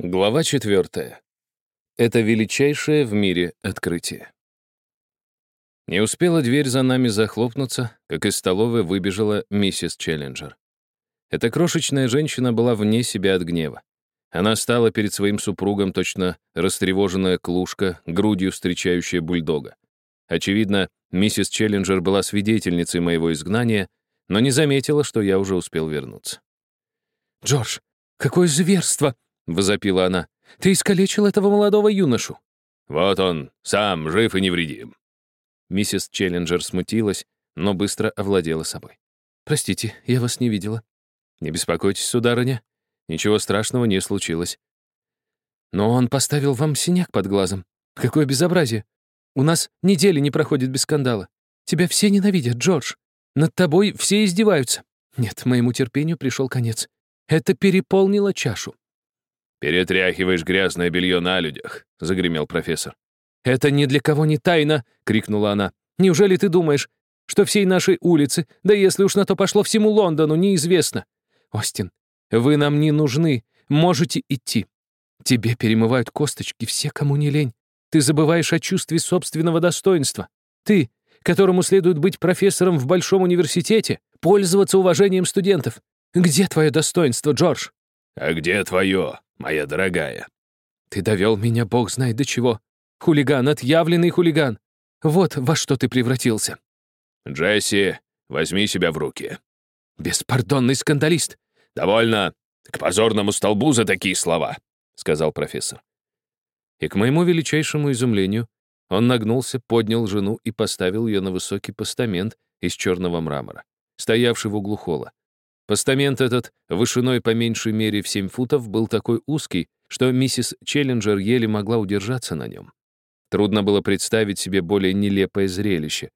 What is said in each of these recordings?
Глава четвертая. Это величайшее в мире открытие. Не успела дверь за нами захлопнуться, как из столовой выбежала миссис Челленджер. Эта крошечная женщина была вне себя от гнева. Она стала перед своим супругом точно растревоженная клушка, грудью встречающая бульдога. Очевидно, миссис Челленджер была свидетельницей моего изгнания, но не заметила, что я уже успел вернуться. «Джордж, какое зверство!» — возопила она. «Ты искалечил этого молодого юношу». «Вот он, сам, жив и невредим». Миссис Челленджер смутилась, но быстро овладела собой. «Простите, я вас не видела». «Не беспокойтесь, сударыня. Ничего страшного не случилось». «Но он поставил вам синяк под глазом. Какое безобразие! У нас недели не проходит без скандала. Тебя все ненавидят, Джордж. Над тобой все издеваются. Нет, моему терпению пришел конец. Это переполнило чашу. «Перетряхиваешь грязное белье на людях», — загремел профессор. «Это ни для кого не тайна», — крикнула она. «Неужели ты думаешь, что всей нашей улице, да если уж на то пошло всему Лондону, неизвестно? Остин, вы нам не нужны, можете идти. Тебе перемывают косточки все, кому не лень. Ты забываешь о чувстве собственного достоинства. Ты, которому следует быть профессором в большом университете, пользоваться уважением студентов. Где твое достоинство, Джордж?» «А где твое?» моя дорогая». «Ты довел меня, бог знает до чего. Хулиган, отъявленный хулиган. Вот во что ты превратился». «Джесси, возьми себя в руки». «Беспардонный скандалист». «Довольно. К позорному столбу за такие слова», — сказал профессор. И к моему величайшему изумлению он нагнулся, поднял жену и поставил ее на высокий постамент из черного мрамора, стоявший в углу холла. Постамент этот, вышиной по меньшей мере в 7 футов, был такой узкий, что миссис Челленджер еле могла удержаться на нем. Трудно было представить себе более нелепое зрелище.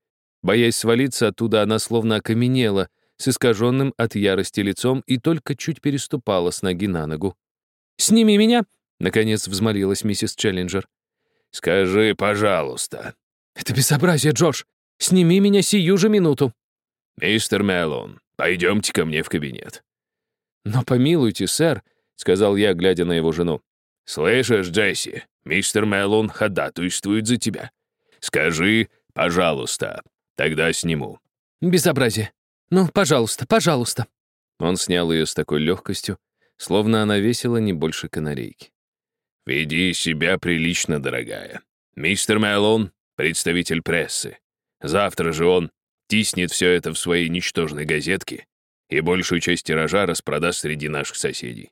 Боясь свалиться оттуда, она словно окаменела, с искаженным от ярости лицом и только чуть переступала с ноги на ногу. «Сними меня!» — наконец взмолилась миссис Челленджер. «Скажи, пожалуйста». «Это безобразие, Джордж! Сними меня сию же минуту!» «Мистер Меллоун, Пойдемте ко мне в кабинет». «Но помилуйте, сэр», — сказал я, глядя на его жену. «Слышишь, Джесси, мистер Меллон ходатайствует за тебя. Скажи, пожалуйста, тогда сниму». «Безобразие. Ну, пожалуйста, пожалуйста». Он снял ее с такой легкостью, словно она весила не больше канарейки. «Веди себя прилично, дорогая. Мистер Меллон — представитель прессы. Завтра же он тиснет все это в свои ничтожные газетки и большую часть тиража распродаст среди наших соседей.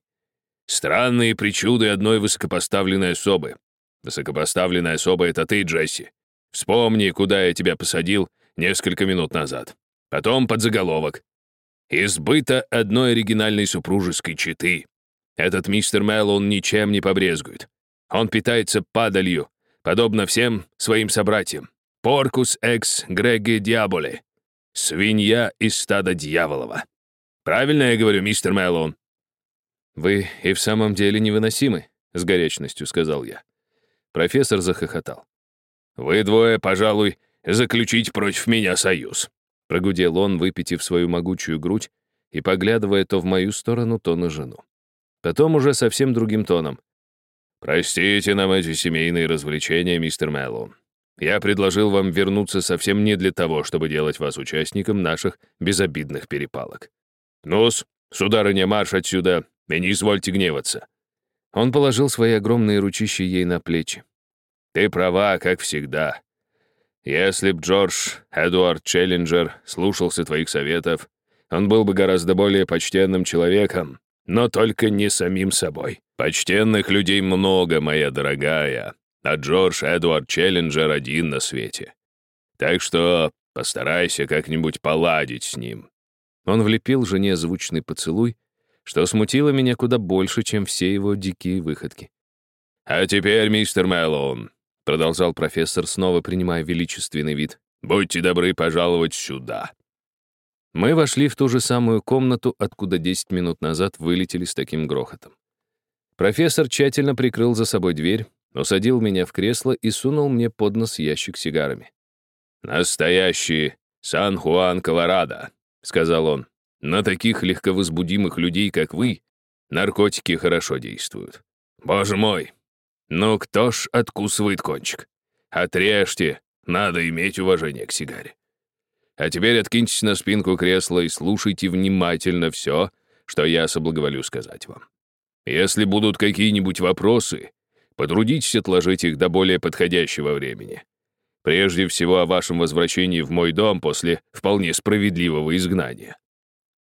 Странные причуды одной высокопоставленной особы. Высокопоставленная особа — это ты, Джесси. Вспомни, куда я тебя посадил несколько минут назад. Потом под заголовок. «Избыто одной оригинальной супружеской четы». Этот мистер Меллоун ничем не побрезгует. Он питается падалью, подобно всем своим собратьям. Поркус экс Греги Диаболе. Свинья из стада дьяволова. Правильно я говорю, мистер Мэллоун?» «Вы и в самом деле невыносимы», — с горячностью сказал я. Профессор захохотал. «Вы двое, пожалуй, заключить против меня союз», — прогудел он, выпитив свою могучую грудь и поглядывая то в мою сторону, то на жену. Потом уже совсем другим тоном. «Простите нам эти семейные развлечения, мистер Мэллоун. Я предложил вам вернуться совсем не для того, чтобы делать вас участником наших безобидных перепалок. Ну-с, сударыня, марш отсюда, и не извольте гневаться». Он положил свои огромные ручища ей на плечи. «Ты права, как всегда. Если б Джордж Эдуард Челленджер слушался твоих советов, он был бы гораздо более почтенным человеком, но только не самим собой. Почтенных людей много, моя дорогая, а Джордж Эдуард Челленджер один на свете. Так что постарайся как-нибудь поладить с ним». Он влепил жене звучный поцелуй, что смутило меня куда больше, чем все его дикие выходки. «А теперь, мистер Мэллоун», — продолжал профессор, снова принимая величественный вид, «будьте добры пожаловать сюда». Мы вошли в ту же самую комнату, откуда 10 минут назад вылетели с таким грохотом. Профессор тщательно прикрыл за собой дверь, усадил меня в кресло и сунул мне под нос ящик сигарами. «Настоящий Сан-Хуан Колорадо», — сказал он. «На таких легковозбудимых людей, как вы, наркотики хорошо действуют. Боже мой! Ну кто ж откусывает кончик? Отрежьте, надо иметь уважение к сигаре. А теперь откиньтесь на спинку кресла и слушайте внимательно все, что я соблаговолю сказать вам. Если будут какие-нибудь вопросы, потрудитесь отложить их до более подходящего времени. Прежде всего о вашем возвращении в мой дом после вполне справедливого изгнания».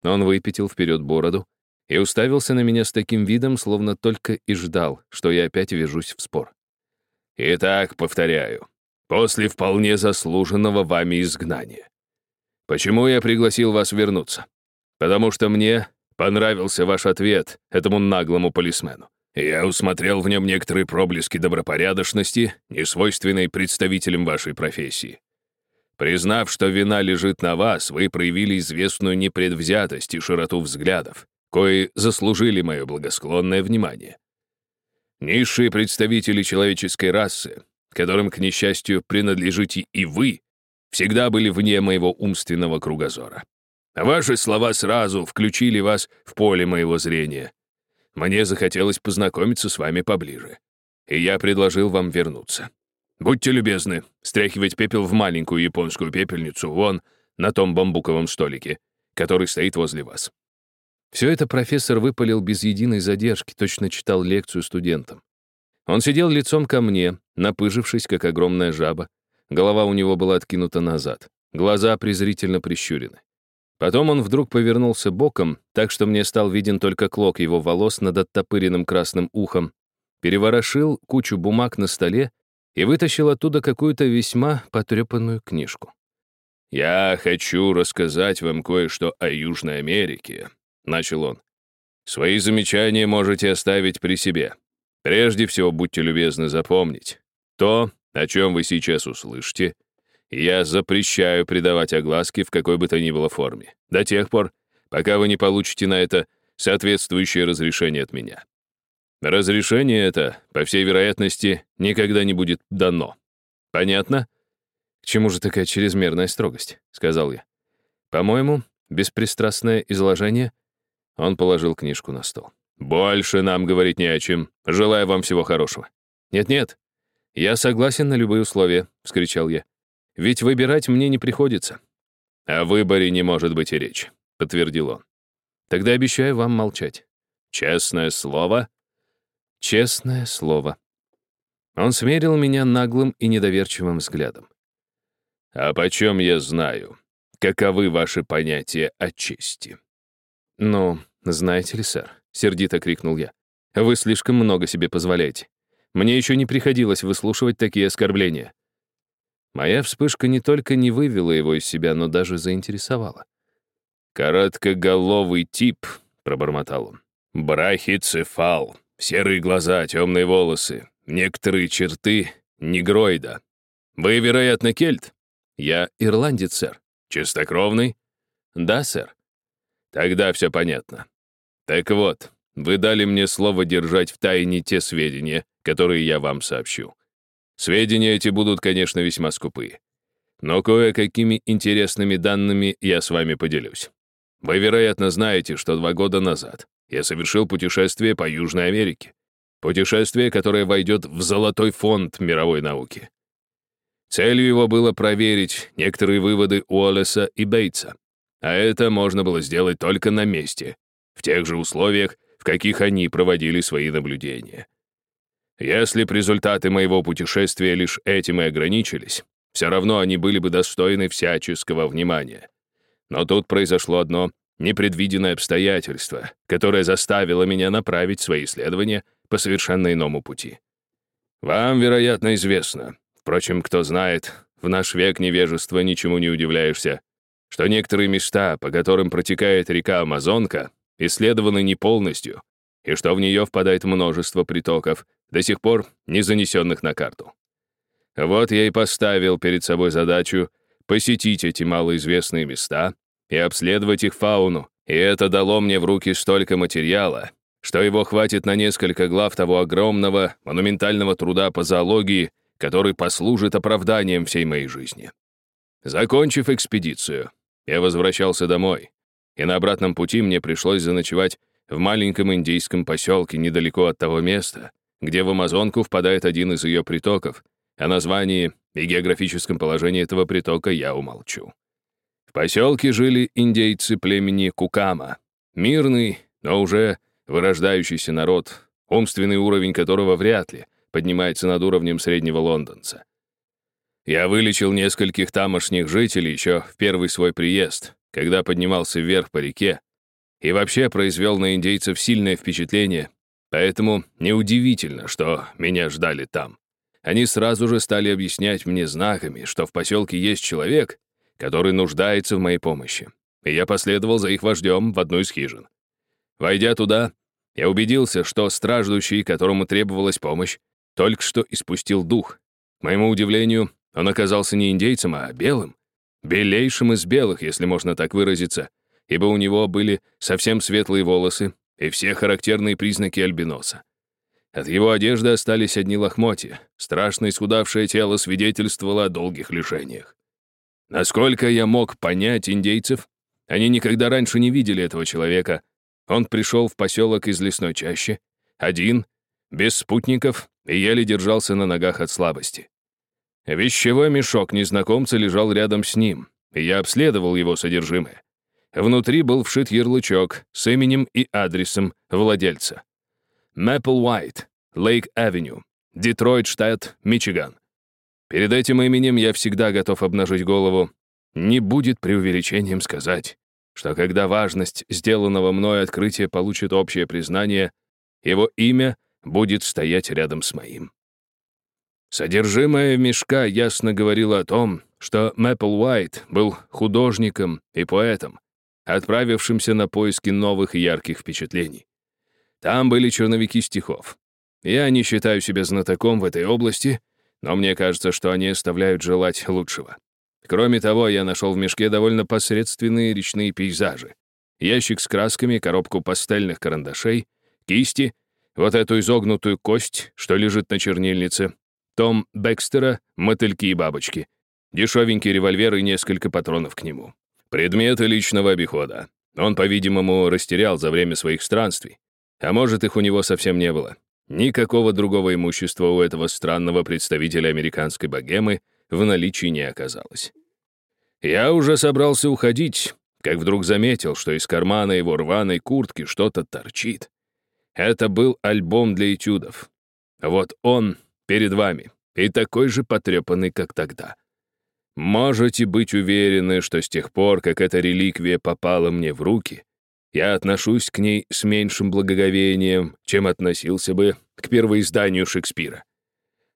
Он выпятил вперед бороду и уставился на меня с таким видом, словно только и ждал, что я опять вяжусь в спор. «Итак, повторяю, после вполне заслуженного вами изгнания. Почему я пригласил вас вернуться? Потому что мне понравился ваш ответ этому наглому полисмену. Я усмотрел в нем некоторые проблески добропорядочности, несвойственной представителям вашей профессии. Признав, что вина лежит на вас, вы проявили известную непредвзятость и широту взглядов, кои заслужили мое благосклонное внимание. Низшие представители человеческой расы, которым, к несчастью, принадлежите и вы, всегда были вне моего умственного кругозора. Ваши слова сразу включили вас в поле моего зрения, мне захотелось познакомиться с вами поближе. И я предложил вам вернуться. Будьте любезны, стряхивать пепел в маленькую японскую пепельницу вон на том бамбуковом столике, который стоит возле вас. Все это профессор выпалил без единой задержки, точно читал лекцию студентам. Он сидел лицом ко мне, напыжившись, как огромная жаба. Голова у него была откинута назад, глаза презрительно прищурены. Потом он вдруг повернулся боком, так что мне стал виден только клок его волос над оттопыренным красным ухом, переворошил кучу бумаг на столе и вытащил оттуда какую-то весьма потрепанную книжку. «Я хочу рассказать вам кое-что о Южной Америке», — начал он. «Свои замечания можете оставить при себе. Прежде всего, будьте любезны запомнить. То, о чем вы сейчас услышите — я запрещаю придавать огласке в какой бы то ни было форме, до тех пор, пока вы не получите на это соответствующее разрешение от меня. Разрешение это, по всей вероятности, никогда не будет дано. Понятно? К чему же такая чрезмерная строгость? сказал я. По-моему, беспристрастное изложение. Он положил книжку на стол. Больше нам говорить не о чем. Желаю вам всего хорошего. Нет-нет. Я согласен на любые условия, вскричал я. Ведь выбирать мне не приходится. О выборе не может быть и речи, подтвердил он. Тогда обещаю вам молчать. Честное слово? Честное слово. Он смерил меня наглым и недоверчивым взглядом. А почем я знаю, каковы ваши понятия о чести? Ну, знаете ли, сэр, сердито крикнул я. Вы слишком много себе позволяете. Мне еще не приходилось выслушивать такие оскорбления. Моя вспышка не только не вывела его из себя, но даже заинтересовала. «Короткоголовый тип», — пробормотал он. «Брахицефал, серые глаза, темные волосы, некоторые черты негроида. Вы, вероятно, кельт?» «Я ирландец, сэр». «Чистокровный?» «Да, сэр». «Тогда все понятно. Так вот, вы дали мне слово держать в тайне те сведения, которые я вам сообщу. Сведения эти будут, конечно, весьма скупые. Но кое-какими интересными данными я с вами поделюсь. Вы, вероятно, знаете, что два года назад я совершил путешествие по Южной Америке. Путешествие, которое войдет в золотой фонд мировой науки. Целью его было проверить некоторые выводы Уоллеса и Бейтса. А это можно было сделать только на месте, в тех же условиях, в каких они проводили свои наблюдения. Если б результаты моего путешествия лишь этим и ограничились, все равно они были бы достойны всяческого внимания. Но тут произошло одно непредвиденное обстоятельство, которое заставило меня направить свои исследования по совершенно иному пути. Вам, вероятно, известно, впрочем, кто знает, в наш век невежества ничему не удивляешься, что некоторые места, по которым протекает река Амазонка, исследованы не полностью, и что в нее впадает множество притоков, до сих пор не занесенных на карту. Вот я и поставил перед собой задачу посетить эти малоизвестные места и обследовать их фауну, и это дало мне в руки столько материала, что его хватит на несколько глав того огромного, монументального труда по зоологии, который послужит оправданием всей моей жизни. Закончив экспедицию, я возвращался домой, и на обратном пути мне пришлось заночевать в маленьком индейском поселке недалеко от того места, где в Амазонку впадает один из ее притоков. О названии и географическом положении этого притока я умолчу. В поселке жили индейцы племени Кукама. Мирный, но уже вырождающийся народ, умственный уровень которого вряд ли поднимается над уровнем среднего лондонца. Я вылечил нескольких тамошних жителей еще в первый свой приезд, когда поднимался вверх по реке, и вообще произвел на индейцев сильное впечатление, поэтому неудивительно, что меня ждали там. Они сразу же стали объяснять мне знаками, что в поселке есть человек, который нуждается в моей помощи. И я последовал за их вождем в одну из хижин. Войдя туда, я убедился, что страждущий, которому требовалась помощь, только что испустил дух. К моему удивлению, он оказался не индейцем, а белым. Белейшим из белых, если можно так выразиться, ибо у него были совсем светлые волосы и все характерные признаки альбиноса. От его одежды остались одни лохмотья. Страшно исхудавшее тело свидетельствовало о долгих лишениях. Насколько я мог понять индейцев, они никогда раньше не видели этого человека. Он пришел в поселок из лесной чащи, один, без спутников, и еле держался на ногах от слабости. Вещевой мешок незнакомца лежал рядом с ним, и я обследовал его содержимое. Внутри был вшит ярлычок с именем и адресом владельца. Мэпл Уайт, Лейк-Авеню, Детройт, штат Мичиган. Перед этим именем я всегда готов обнажить голову. Не будет преувеличением сказать, что когда важность сделанного мной открытия получит общее признание, его имя будет стоять рядом с моим. Содержимое мешка ясно говорило о том, что Мэпл Уайт был художником и поэтом, отправившимся на поиски новых ярких впечатлений. Там были черновики стихов. Я не считаю себя знатоком в этой области, но мне кажется, что они оставляют желать лучшего. Кроме того, я нашел в мешке довольно посредственные речные пейзажи. Ящик с красками, коробку пастельных карандашей, кисти, вот эту изогнутую кость, что лежит на чернильнице, том Бекстера, мотыльки и бабочки, дешевенький револьвер и несколько патронов к нему. Предметы личного обихода. Он, по-видимому, растерял за время своих странствий. А может, их у него совсем не было. Никакого другого имущества у этого странного представителя американской богемы в наличии не оказалось. Я уже собрался уходить, как вдруг заметил, что из кармана его рваной куртки что-то торчит. Это был альбом для этюдов. Вот он перед вами, и такой же потрепанный, как тогда. Можете быть уверены, что с тех пор, как эта реликвия попала мне в руки, я отношусь к ней с меньшим благоговением, чем относился бы к первоизданию Шекспира.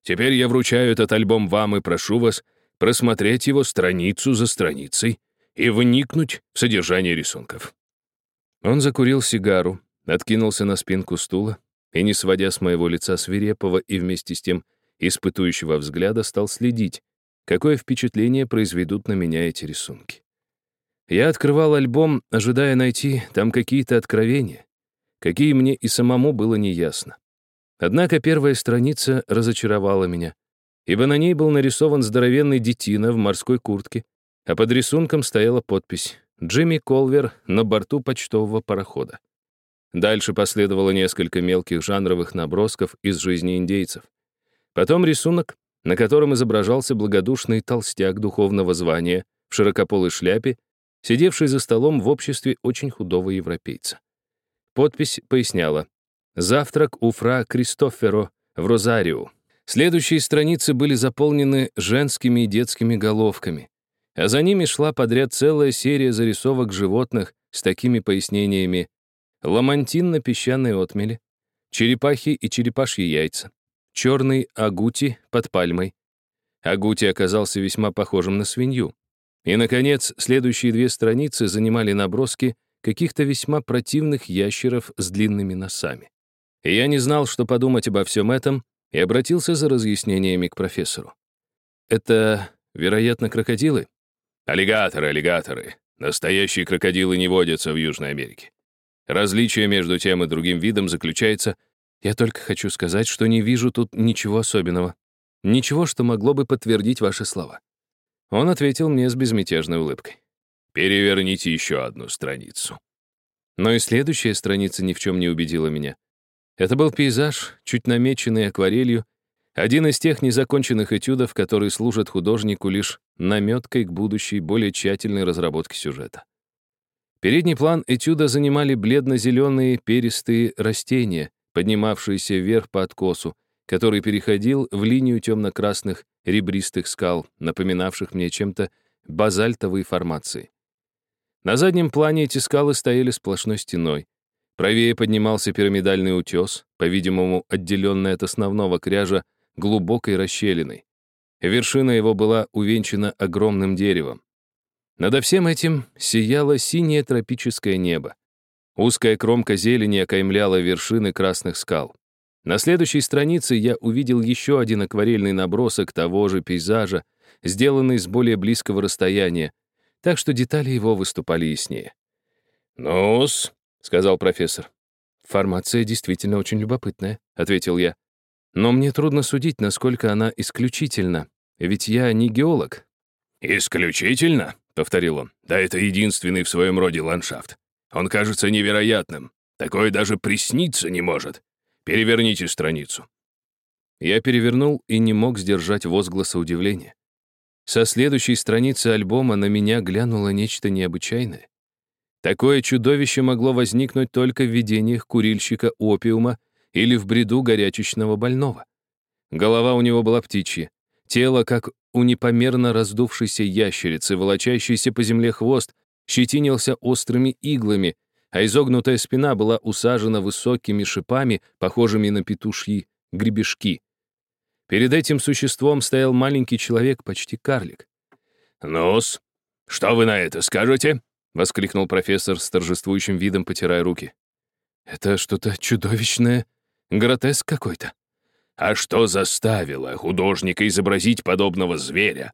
Теперь я вручаю этот альбом вам и прошу вас просмотреть его страницу за страницей и вникнуть в содержание рисунков». Он закурил сигару, откинулся на спинку стула и, не сводя с моего лица свирепого и вместе с тем испытующего взгляда, стал следить, какое впечатление произведут на меня эти рисунки. Я открывал альбом, ожидая найти там какие-то откровения, какие мне и самому было неясно. Однако первая страница разочаровала меня, ибо на ней был нарисован здоровенный детина в морской куртке, а под рисунком стояла подпись «Джимми Колвер на борту почтового парохода». Дальше последовало несколько мелких жанровых набросков из жизни индейцев. Потом рисунок, на котором изображался благодушный толстяк духовного звания в широкополой шляпе сидевший за столом в обществе очень худого европейца. Подпись поясняла «Завтрак у фра Кристоферо в Розарио». Следующие страницы были заполнены женскими и детскими головками, а за ними шла подряд целая серия зарисовок животных с такими пояснениями ламантин на песчаной отмеле, черепахи и черепашьи яйца, черный агути под пальмой. Агути оказался весьма похожим на свинью. И, наконец, следующие две страницы занимали наброски каких-то весьма противных ящеров с длинными носами. И я не знал, что подумать обо всем этом, и обратился за разъяснениями к профессору. «Это, вероятно, крокодилы?» «Аллигаторы, аллигаторы. Настоящие крокодилы не водятся в Южной Америке. Различие между тем и другим видом заключается... Я только хочу сказать, что не вижу тут ничего особенного. Ничего, что могло бы подтвердить ваши слова. Он ответил мне с безмятежной улыбкой. «Переверните еще одну страницу». Но и следующая страница ни в чем не убедила меня. Это был пейзаж, чуть намеченный акварелью, один из тех незаконченных этюдов, которые служат художнику лишь наметкой к будущей, более тщательной разработке сюжета. Передний план этюда занимали бледно-зеленые перистые растения, поднимавшиеся вверх по откосу, который переходил в линию темно-красных ребристых скал, напоминавших мне чем-то базальтовые формации. На заднем плане эти скалы стояли сплошной стеной. Правее поднимался пирамидальный утес, по-видимому, отделенный от основного кряжа глубокой расщелиной. Вершина его была увенчана огромным деревом. Надо всем этим сияло синее тропическое небо. Узкая кромка зелени окаймляла вершины красных скал. На следующей странице я увидел еще один акварельный набросок того же пейзажа, сделанный с более близкого расстояния, так что детали его выступали яснее. «Ну-с», сказал профессор. «Формация действительно очень любопытная», — ответил я. «Но мне трудно судить, насколько она исключительна, ведь я не геолог». «Исключительно?» — повторил он. «Да это единственный в своем роде ландшафт. Он кажется невероятным. Такое даже присниться не может. Переверните страницу». Я перевернул и не мог сдержать возгласа удивления. Со следующей страницы альбома на меня глянуло нечто необычайное. Такое чудовище могло возникнуть только в видениях курильщика опиума или в бреду горячечного больного. Голова у него была птичья, тело, как у непомерно раздувшейся ящерицы, волочащийся по земле хвост, щетинился острыми иглами, а изогнутая спина была усажена высокими шипами, похожими на петушьи гребешки. Перед этим существом стоял маленький человек, почти карлик. «Ну-с, что вы на это скажете?» — воскликнул профессор с торжествующим видом, потирая руки. «Это что-то чудовищное, гротеск какой-то». «А что заставило художника изобразить подобного зверя?»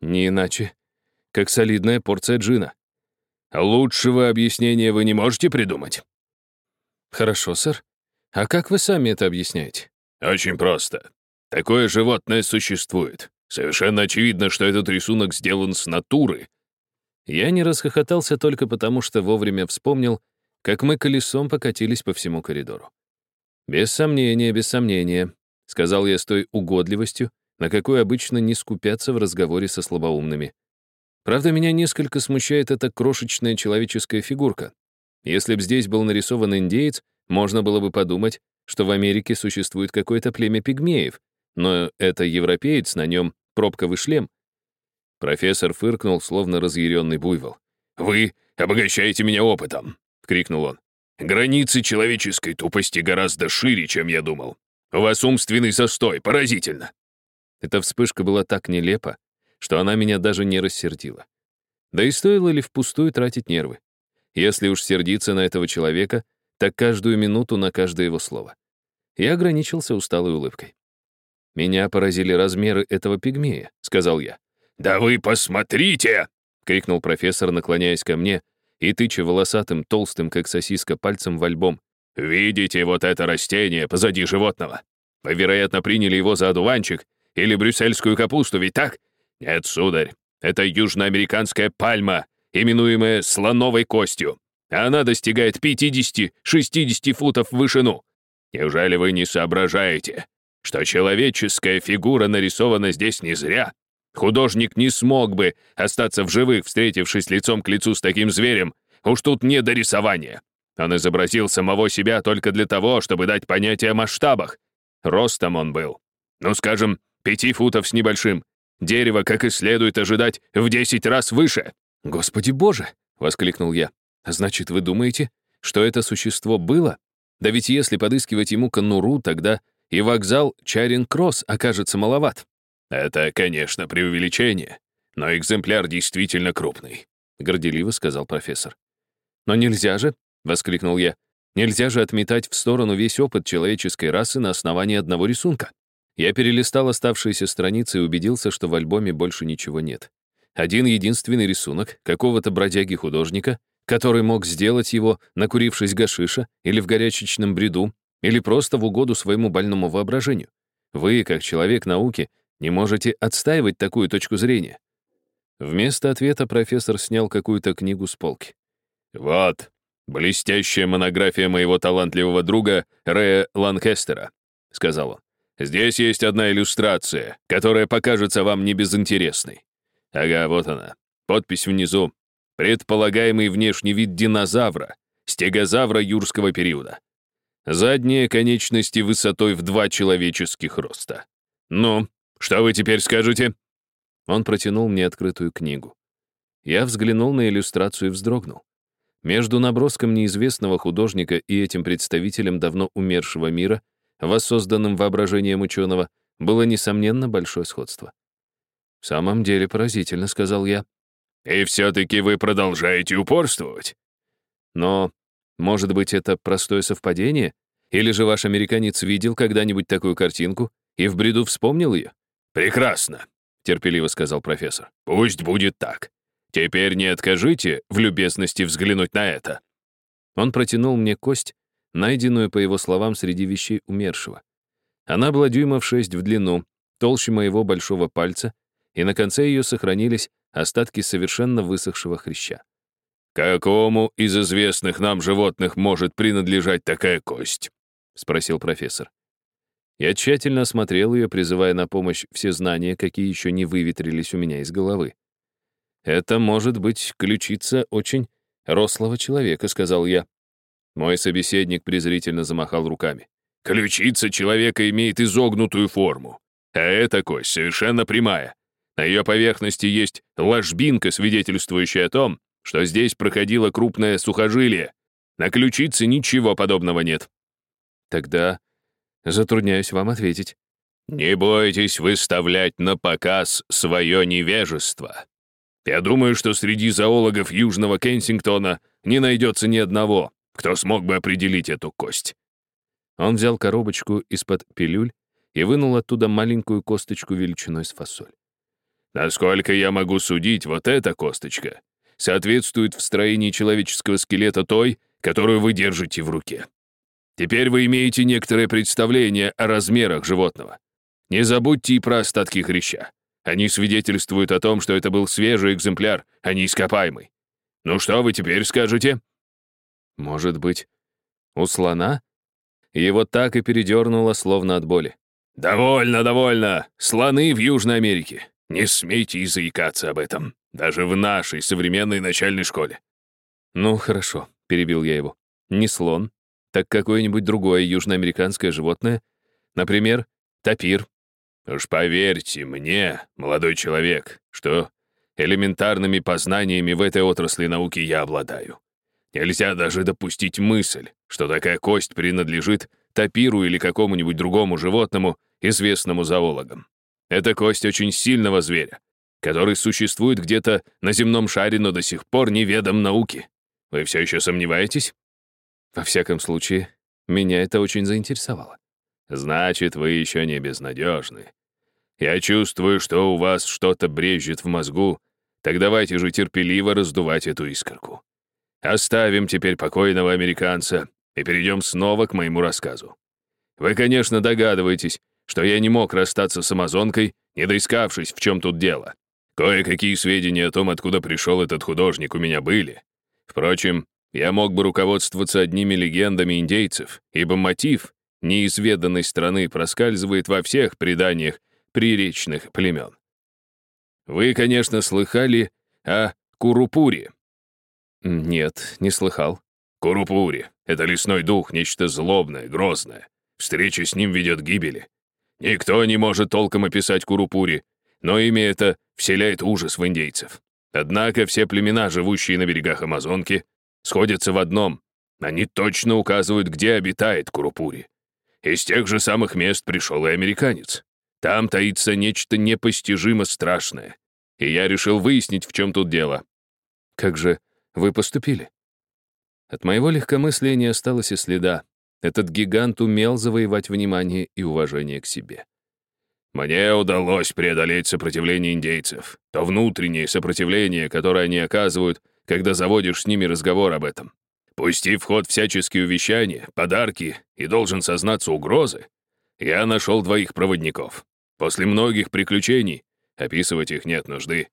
«Не иначе, как солидная порция джина». «Лучшего объяснения вы не можете придумать?» «Хорошо, сэр. А как вы сами это объясняете?» «Очень просто. Такое животное существует. Совершенно очевидно, что этот рисунок сделан с натуры». Я не расхохотался только потому, что вовремя вспомнил, как мы колесом покатились по всему коридору. «Без сомнения, без сомнения», — сказал я с той угодливостью, на какой обычно не скупятся в разговоре со слабоумными. Правда, меня несколько смущает эта крошечная человеческая фигурка. Если б здесь был нарисован индеец, можно было бы подумать, что в Америке существует какое-то племя пигмеев, но это европеец, на нем пробковый шлем. Профессор фыркнул, словно разъяренный буйвол. «Вы обогащаете меня опытом!» — крикнул он. «Границы человеческой тупости гораздо шире, чем я думал. У вас умственный застой, поразительно!» Эта вспышка была так нелепа, что она меня даже не рассердила. Да и стоило ли впустую тратить нервы? Если уж сердиться на этого человека, так каждую минуту на каждое его слово. Я ограничился усталой улыбкой. «Меня поразили размеры этого пигмея», — сказал я. «Да вы посмотрите!» — крикнул профессор, наклоняясь ко мне и тыча волосатым, толстым, как сосиска, пальцем в альбом. «Видите вот это растение позади животного? Вы, вероятно, приняли его за одуванчик или брюссельскую капусту, ведь так? Нет, сударь, это южноамериканская пальма, именуемая слоновой костью. Она достигает 50-60 футов в вышину. Неужели вы не соображаете, что человеческая фигура нарисована здесь не зря? Художник не смог бы остаться в живых, встретившись лицом к лицу с таким зверем. Уж тут не до рисования. Он изобразил самого себя только для того, чтобы дать понятие о масштабах. Ростом он был. Ну, скажем, пяти футов с небольшим. Дерево, как и следует ожидать, в десять раз выше. «Господи боже!» — воскликнул я. «Значит, вы думаете, что это существо было? Да ведь если подыскивать ему конуру, тогда и вокзал Чаринг-Кросс окажется маловат». «Это, конечно, преувеличение, но экземпляр действительно крупный», — горделиво сказал профессор. «Но нельзя же», — воскликнул я, «нельзя же отметать в сторону весь опыт человеческой расы на основании одного рисунка. Я перелистал оставшиеся страницы и убедился, что в альбоме больше ничего нет. Один единственный рисунок какого-то бродяги-художника, который мог сделать его, накурившись гашиша, или в горячечном бреду, или просто в угоду своему больному воображению. Вы, как человек науки, не можете отстаивать такую точку зрения. Вместо ответа профессор снял какую-то книгу с полки. «Вот, блестящая монография моего талантливого друга Рэя Ланкестера», — сказал он. «Здесь есть одна иллюстрация, которая покажется вам небезынтересной. Ага, вот она. Подпись внизу. Предполагаемый внешний вид динозавра, стегозавра юрского периода. Задние конечности высотой в два человеческих роста. Ну, что вы теперь скажете?» Он протянул мне открытую книгу. Я взглянул на иллюстрацию и вздрогнул. Между наброском неизвестного художника и этим представителем давно умершего мира, воссозданным воображением ученого, было, несомненно, большое сходство. «В самом деле поразительно», — сказал я. «И все-таки вы продолжаете упорствовать?» «Но, может быть, это простое совпадение? Или же ваш американец видел когда-нибудь такую картинку и в бреду вспомнил ее?» «Прекрасно», — терпеливо сказал профессор. «Пусть будет так. Теперь не откажите в любезности взглянуть на это». Он протянул мне кость, найденную, по его словам, среди вещей умершего. Она была дюймов шесть в длину, толще моего большого пальца, и на конце ее сохранились остатки совершенно высохшего хряща. «Какому из известных нам животных может принадлежать такая кость?» — спросил профессор. Я тщательно осмотрел ее, призывая на помощь все знания, какие еще не выветрились у меня из головы. «Это может быть ключица очень рослого человека», — сказал я. Мой собеседник презрительно замахал руками. «Ключица человека имеет изогнутую форму, а эта кость совершенно прямая. На ее поверхности есть ложбинка, свидетельствующая о том, что здесь проходило крупное сухожилие. На ключице ничего подобного нет». «Тогда затрудняюсь вам ответить». «Не бойтесь выставлять на показ свое невежество», я думаю, что среди зоологов Южного Кенсингтона не найдется ни одного, кто смог бы определить эту кость». Он взял коробочку из-под пилюль и вынул оттуда маленькую косточку величиной с фасоль. «Насколько я могу судить, вот эта косточка соответствует в строении человеческого скелета той, которую вы держите в руке. Теперь вы имеете некоторое представление о размерах животного. Не забудьте и про остатки хряща. Они свидетельствуют о том, что это был свежий экземпляр, а не ископаемый. Ну что вы теперь скажете? Может быть, у слона? Его так и передернуло, словно от боли. «Довольно, довольно! Слоны в Южной Америке! Не смейте и заикаться об этом, даже в нашей современной начальной школе!» «Ну, хорошо», — перебил я его. «Не слон, так какое-нибудь другое южноамериканское животное, например, тапир Уж поверьте мне, молодой человек, что элементарными познаниями в этой отрасли науки я обладаю. Нельзя даже допустить мысль, что такая кость принадлежит тапиру или какому-нибудь другому животному, известному зоологам. Это кость очень сильного зверя, который существует где-то на земном шаре, но до сих пор неведом науки. Вы все еще сомневаетесь? Во всяком случае, меня это очень заинтересовало. Значит, вы еще не безнадежны. Я чувствую, что у вас что-то брежет в мозгу, так давайте же терпеливо раздувать эту искорку. Оставим теперь покойного американца и перейдем снова к моему рассказу. Вы, конечно, догадываетесь, что я не мог расстаться с амазонкой, не доискавшись, в чем тут дело. Кое-какие сведения о том, откуда пришел этот художник, у меня были. Впрочем, я мог бы руководствоваться одними легендами индейцев, ибо мотив неизведанной страны проскальзывает во всех преданиях приречных племен. Вы, конечно, слыхали о Курупуре? Нет, не слыхал. Курупуре — это лесной дух, нечто злобное, грозное. Встреча с ним ведет к гибели. Никто не может толком описать Курупури, но имя это вселяет ужас в индейцев. Однако все племена, живущие на берегах Амазонки, сходятся в одном. Они точно указывают, где обитает Курупури. Из тех же самых мест пришел и американец. Там таится нечто непостижимо страшное. И я решил выяснить, в чем тут дело. Как же вы поступили? От моего легкомыслия не осталось и следа. Этот гигант умел завоевать внимание и уважение к себе. Мне удалось преодолеть сопротивление индейцев, то внутреннее сопротивление, которое они оказывают, когда заводишь с ними разговор об этом. Пустив в ход всяческие увещания, подарки и, должен сознаться, угрозы, я нашел двоих проводников. После многих приключений, описывать их нет нужды,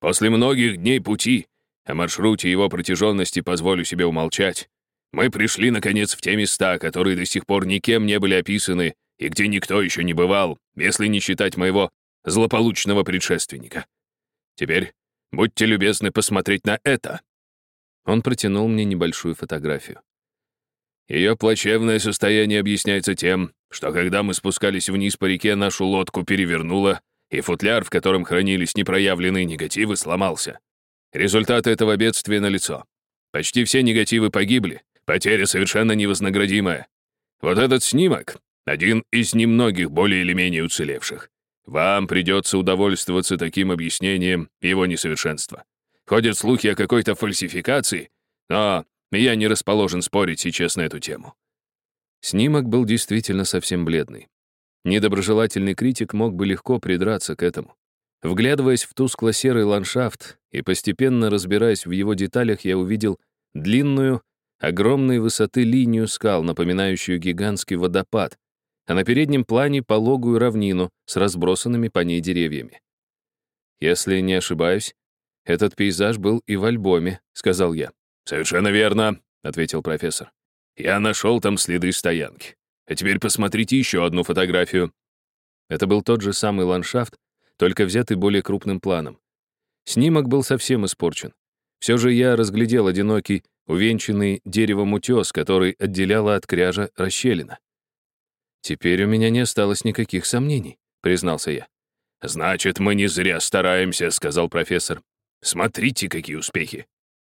после многих дней пути, О маршруте его протяженности позволю себе умолчать. Мы пришли, наконец, в те места, которые до сих пор никем не были описаны и где никто еще не бывал, если не считать моего злополучного предшественника. Теперь будьте любезны посмотреть на это». Он протянул мне небольшую фотографию. Ее плачевное состояние объясняется тем, что когда мы спускались вниз по реке, нашу лодку перевернуло, и футляр, в котором хранились непроявленные негативы, сломался. Результаты этого бедствия налицо. Почти все негативы погибли, потеря совершенно невознаградимая. Вот этот снимок — один из немногих более или менее уцелевших. Вам придется удовольствоваться таким объяснением его несовершенства. Ходят слухи о какой-то фальсификации, но я не расположен спорить сейчас на эту тему. Снимок был действительно совсем бледный. Недоброжелательный критик мог бы легко придраться к этому. Вглядываясь в тускло-серый ландшафт и постепенно разбираясь в его деталях, я увидел длинную, огромной высоты линию скал, напоминающую гигантский водопад, а на переднем плане пологую равнину с разбросанными по ней деревьями. «Если не ошибаюсь, этот пейзаж был и в альбоме», — сказал я. «Совершенно верно», — ответил профессор. «Я нашел там следы стоянки. А теперь посмотрите еще одну фотографию». Это был тот же самый ландшафт, только взятый более крупным планом. Снимок был совсем испорчен. Все же я разглядел одинокий, увенчанный деревом утес, который отделяла от кряжа расщелина. «Теперь у меня не осталось никаких сомнений», — признался я. «Значит, мы не зря стараемся», — сказал профессор. «Смотрите, какие успехи.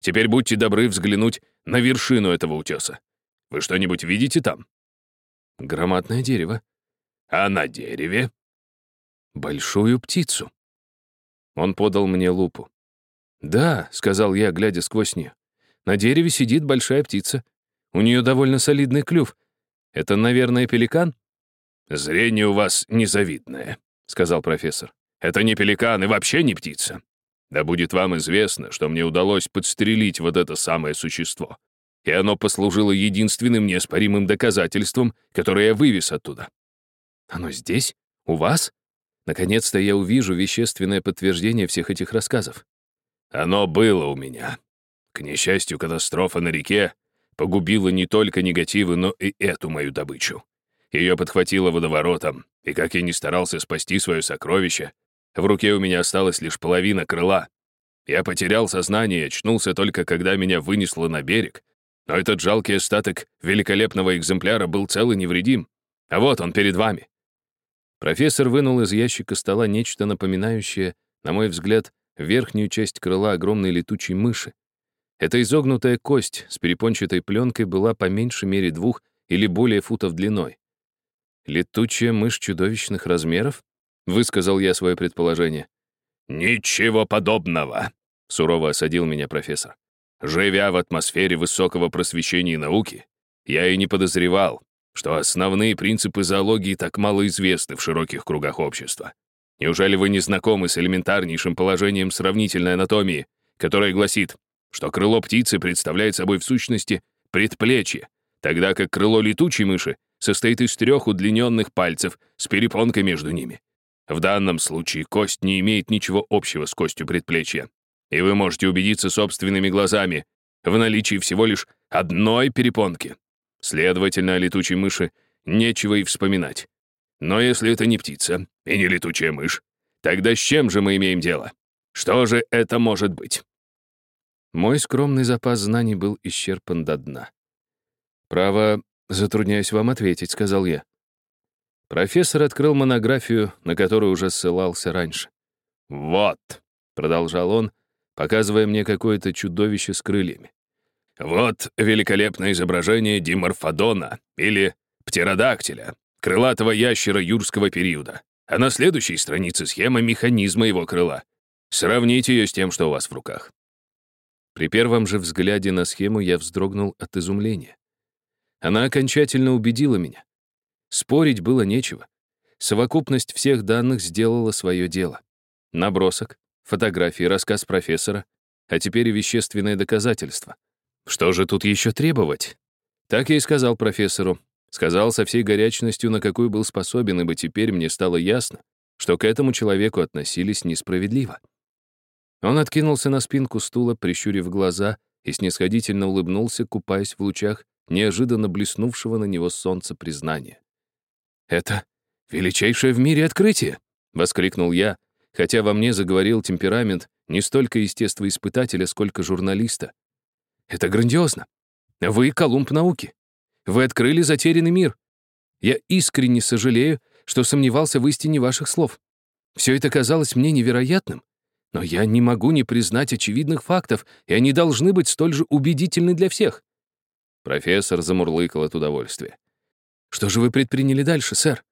Теперь будьте добры взглянуть на вершину этого утеса. Вы что-нибудь видите там? Громадное дерево. А на дереве? Большую птицу. Он подал мне лупу. «Да», — сказал я, глядя сквозь нее. «На дереве сидит большая птица. У нее довольно солидный клюв. Это, наверное, пеликан?» «Зрение у вас незавидное», — сказал профессор. «Это не пеликан и вообще не птица. Да будет вам известно, что мне удалось подстрелить вот это самое существо. И оно послужило единственным неоспоримым доказательством, которое я вывез оттуда. Оно здесь? У вас? Наконец-то я увижу вещественное подтверждение всех этих рассказов. Оно было у меня. К несчастью, катастрофа на реке погубила не только негативы, но и эту мою добычу. Ее подхватило водоворотом, и как я не старался спасти свое сокровище, в руке у меня осталась лишь половина крыла. Я потерял сознание и очнулся только, когда меня вынесло на берег. Но этот жалкий остаток великолепного экземпляра был цел и невредим. А вот он перед вами. Профессор вынул из ящика стола нечто напоминающее, на мой взгляд, верхнюю часть крыла огромной летучей мыши. Эта изогнутая кость с перепончатой пленкой была по меньшей мере двух или более футов длиной. Летучая мышь чудовищных размеров? Высказал я свое предположение. «Ничего подобного», — сурово осадил меня профессор. «Живя в атмосфере высокого просвещения и науки, я и не подозревал, что основные принципы зоологии так мало известны в широких кругах общества. Неужели вы не знакомы с элементарнейшим положением сравнительной анатомии, которое гласит, что крыло птицы представляет собой в сущности предплечье, тогда как крыло летучей мыши состоит из трех удлиненных пальцев с перепонкой между ними? В данном случае кость не имеет ничего общего с костью предплечья. И вы можете убедиться собственными глазами в наличии всего лишь одной перепонки. Следовательно, о летучей мыши нечего и вспоминать. Но если это не птица и не летучая мышь, тогда с чем же мы имеем дело? Что же это может быть? Мой скромный запас знаний был исчерпан до дна. «Право, затрудняюсь вам ответить», — сказал я. Профессор открыл монографию, на которую уже ссылался раньше. «Вот», — продолжал он, показывая мне какое-то чудовище с крыльями. «Вот великолепное изображение диморфодона или птеродактиля, крылатого ящера юрского периода. А на следующей странице схема механизма его крыла. Сравните ее с тем, что у вас в руках». При первом же взгляде на схему я вздрогнул от изумления. Она окончательно убедила меня. Спорить было нечего. Совокупность всех данных сделала свое дело. Набросок, фотографии, рассказ профессора, а теперь вещественное доказательство. Что же тут еще требовать? Так я и сказал профессору. Сказал со всей горячностью, на какую был способен, ибо теперь мне стало ясно, что к этому человеку относились несправедливо. Он откинулся на спинку стула, прищурив глаза, и снисходительно улыбнулся, купаясь в лучах неожиданно блеснувшего на него солнца признания. «Это величайшее в мире открытие!» — воскликнул я, хотя во мне заговорил темперамент не столько естествоиспытателя, сколько журналиста. «Это грандиозно! Вы — Колумб науки! Вы открыли затерянный мир! Я искренне сожалею, что сомневался в истине ваших слов. Все это казалось мне невероятным, но я не могу не признать очевидных фактов, и они должны быть столь же убедительны для всех». Профессор замурлыкал от удовольствия. «Что же вы предприняли дальше, сэр?»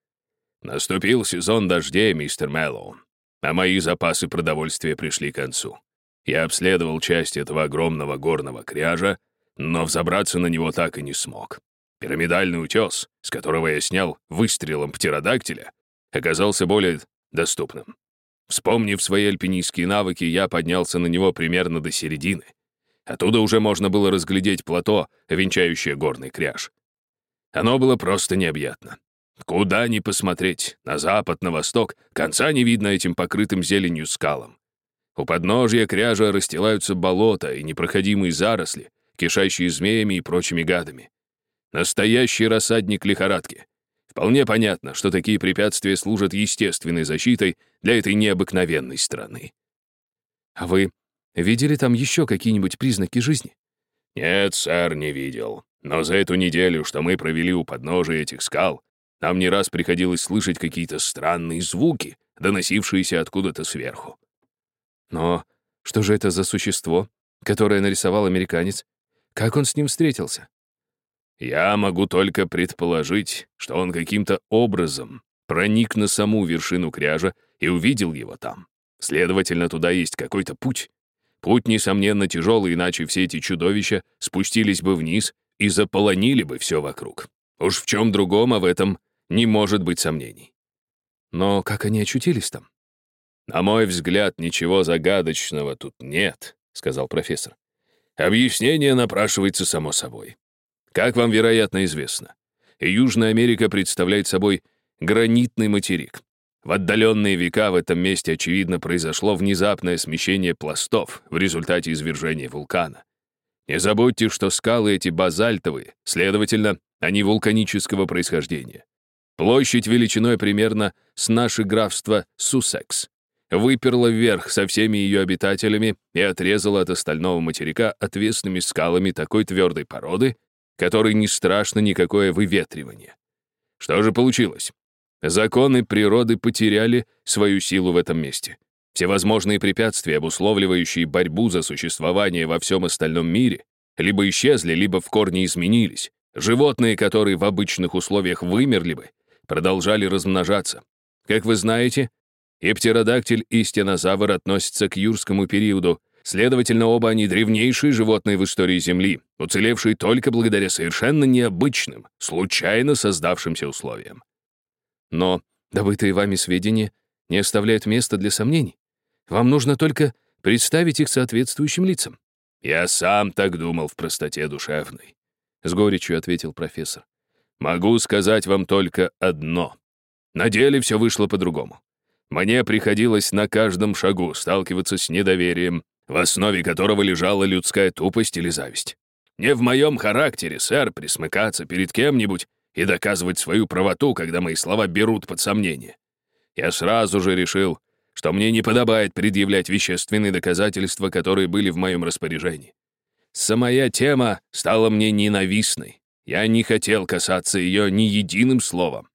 «Наступил сезон дождей, мистер Мэллоун, а мои запасы продовольствия пришли к концу. Я обследовал часть этого огромного горного кряжа, но взобраться на него так и не смог. Пирамидальный утес, с которого я снял выстрелом птеродактиля, оказался более доступным. Вспомнив свои альпинистские навыки, я поднялся на него примерно до середины. Оттуда уже можно было разглядеть плато, венчающее горный кряж. Оно было просто необъятно. Куда ни посмотреть, на запад, на восток, конца не видно этим покрытым зеленью скалам. У подножья кряжа расстилаются болота и непроходимые заросли, кишащие змеями и прочими гадами. Настоящий рассадник лихорадки. Вполне понятно, что такие препятствия служат естественной защитой для этой необыкновенной страны. А вы видели там еще какие-нибудь признаки жизни? Нет, сэр, не видел. Но за эту неделю, что мы провели у подножия этих скал, нам не раз приходилось слышать какие-то странные звуки, доносившиеся откуда-то сверху. Но что же это за существо, которое нарисовал американец? Как он с ним встретился? Я могу только предположить, что он каким-то образом проник на саму вершину кряжа и увидел его там. Следовательно, туда есть какой-то путь. Путь, несомненно, тяжелый, иначе все эти чудовища спустились бы вниз и заполонили бы все вокруг. Уж в чем другом, а в этом не может быть сомнений. Но как они очутились там? На мой взгляд, ничего загадочного тут нет, сказал профессор. Объяснение напрашивается само собой. Как вам, вероятно, известно, Южная Америка представляет собой гранитный материк. В отдаленные века в этом месте, очевидно, произошло внезапное смещение пластов в результате извержения вулкана. Не забудьте, что скалы эти базальтовые, следовательно, они вулканического происхождения. Площадь величиной примерно с наше графство Суссекс выперла вверх со всеми ее обитателями и отрезала от остального материка отвесными скалами такой твердой породы, которой не страшно никакое выветривание. Что же получилось? Законы природы потеряли свою силу в этом месте. Всевозможные препятствия, обусловливающие борьбу за существование во всем остальном мире, либо исчезли, либо в корне изменились. Животные, которые в обычных условиях вымерли бы, продолжали размножаться. Как вы знаете, и птеродактиль, и стенозавр относятся к юрскому периоду, Следовательно, оба они древнейшие животные в истории Земли, уцелевшие только благодаря совершенно необычным, случайно создавшимся условиям. Но добытые вами сведения не оставляют места для сомнений. Вам нужно только представить их соответствующим лицам. «Я сам так думал в простоте душевной», — с горечью ответил профессор. «Могу сказать вам только одно. На деле все вышло по-другому. Мне приходилось на каждом шагу сталкиваться с недоверием, в основе которого лежала людская тупость или зависть. Не в моем характере, сэр, присмыкаться перед кем-нибудь и доказывать свою правоту, когда мои слова берут под сомнение. Я сразу же решил, что мне не подобает предъявлять вещественные доказательства, которые были в моем распоряжении. Самая тема стала мне ненавистной. Я не хотел касаться ее ни единым словом.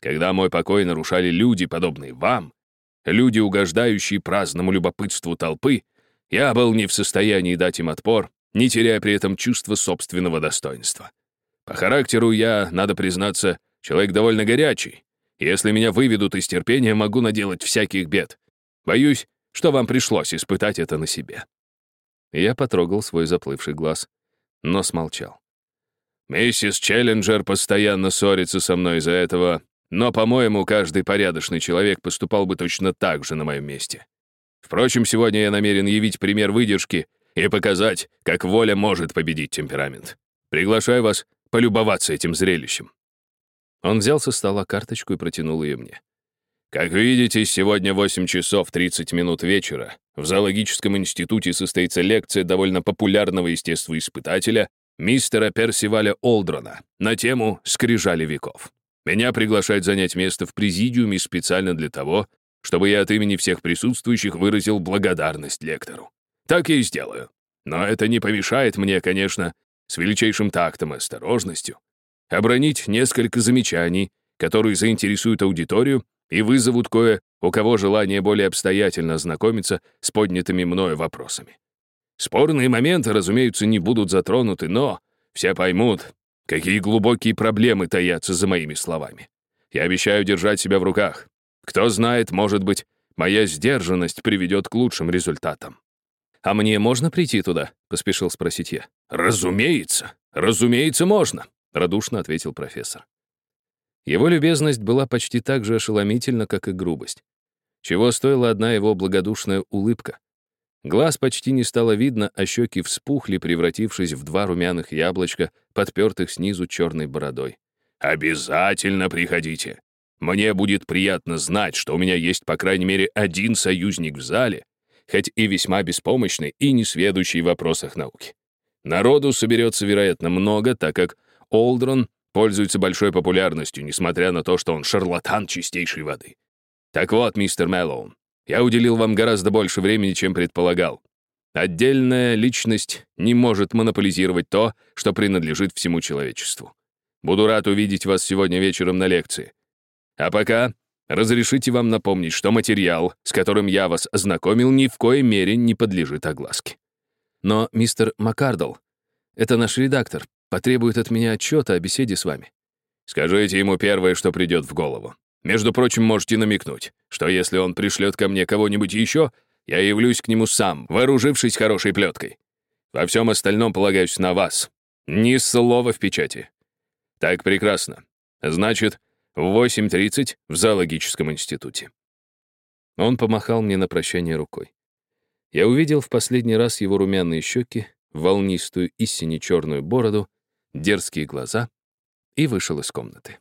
Когда мой покой нарушали люди, подобные вам, люди, угождающие праздному любопытству толпы, я был не в состоянии дать им отпор, не теряя при этом чувства собственного достоинства. По характеру я, надо признаться, человек довольно горячий. Если меня выведут из терпения, могу наделать всяких бед. Боюсь, что вам пришлось испытать это на себе». Я потрогал свой заплывший глаз, но смолчал. «Миссис Челленджер постоянно ссорится со мной из-за этого, но, по-моему, каждый порядочный человек поступал бы точно так же на моем месте. Впрочем, сегодня я намерен явить пример выдержки и показать, как воля может победить темперамент. Приглашаю вас полюбоваться этим зрелищем». Он взял со стола карточку и протянул ее мне. «Как видите, сегодня 8 часов 30 минут вечера. в зоологическом институте состоится лекция довольно популярного естествоиспытателя мистера Персиваля Олдрона на тему «Скрижали веков». Меня приглашают занять место в президиуме специально для того, чтобы я от имени всех присутствующих выразил благодарность лектору. Так я и сделаю. Но это не помешает мне, конечно, с величайшим тактом и осторожностью, обронить несколько замечаний, которые заинтересуют аудиторию и вызовут кое у кого желание более обстоятельно ознакомиться с поднятыми мною вопросами. Спорные моменты, разумеется, не будут затронуты, но все поймут, какие глубокие проблемы таятся за моими словами. Я обещаю держать себя в руках. Кто знает, может быть, моя сдержанность приведет к лучшим результатам. «А мне можно прийти туда?» — поспешил спросить я. «Разумеется, разумеется, можно», — радушно ответил профессор. Его любезность была почти так же ошеломительна, как и грубость. Чего стоила одна его благодушная улыбка. Глаз почти не стало видно, а щеки вспухли, превратившись в два румяных яблочка, подпертых снизу черной бородой. «Обязательно приходите. Мне будет приятно знать, что у меня есть, по крайней мере, один союзник в зале, хоть и весьма беспомощный и несведущий в вопросах науки. Народу соберется, вероятно, много, так как Олдрон пользуется большой популярностью, несмотря на то, что он шарлатан чистейшей воды. Так вот, мистер Мэллоун, я уделил вам гораздо больше времени, чем предполагал. Отдельная личность не может монополизировать то, что принадлежит всему человечеству. Буду рад увидеть вас сегодня вечером на лекции. А пока разрешите вам напомнить, что материал, с которым я вас ознакомил, ни в коей мере не подлежит огласке. Но мистер Маккардл, это наш редактор, потребует от меня отчета о беседе с вами. Скажите ему первое, что придет в голову. Между прочим, можете намекнуть, что если он пришлет ко мне кого-нибудь еще, я явлюсь к нему сам, вооружившись хорошей плеткой. Во всем остальном полагаюсь на вас. Ни слова в печати. Так прекрасно. Значит, в 8.30 в зоологическом институте. Он помахал мне на прощание рукой. Я увидел в последний раз его румяные щеки, волнистую и сине-черную бороду, дерзкие глаза и вышел из комнаты.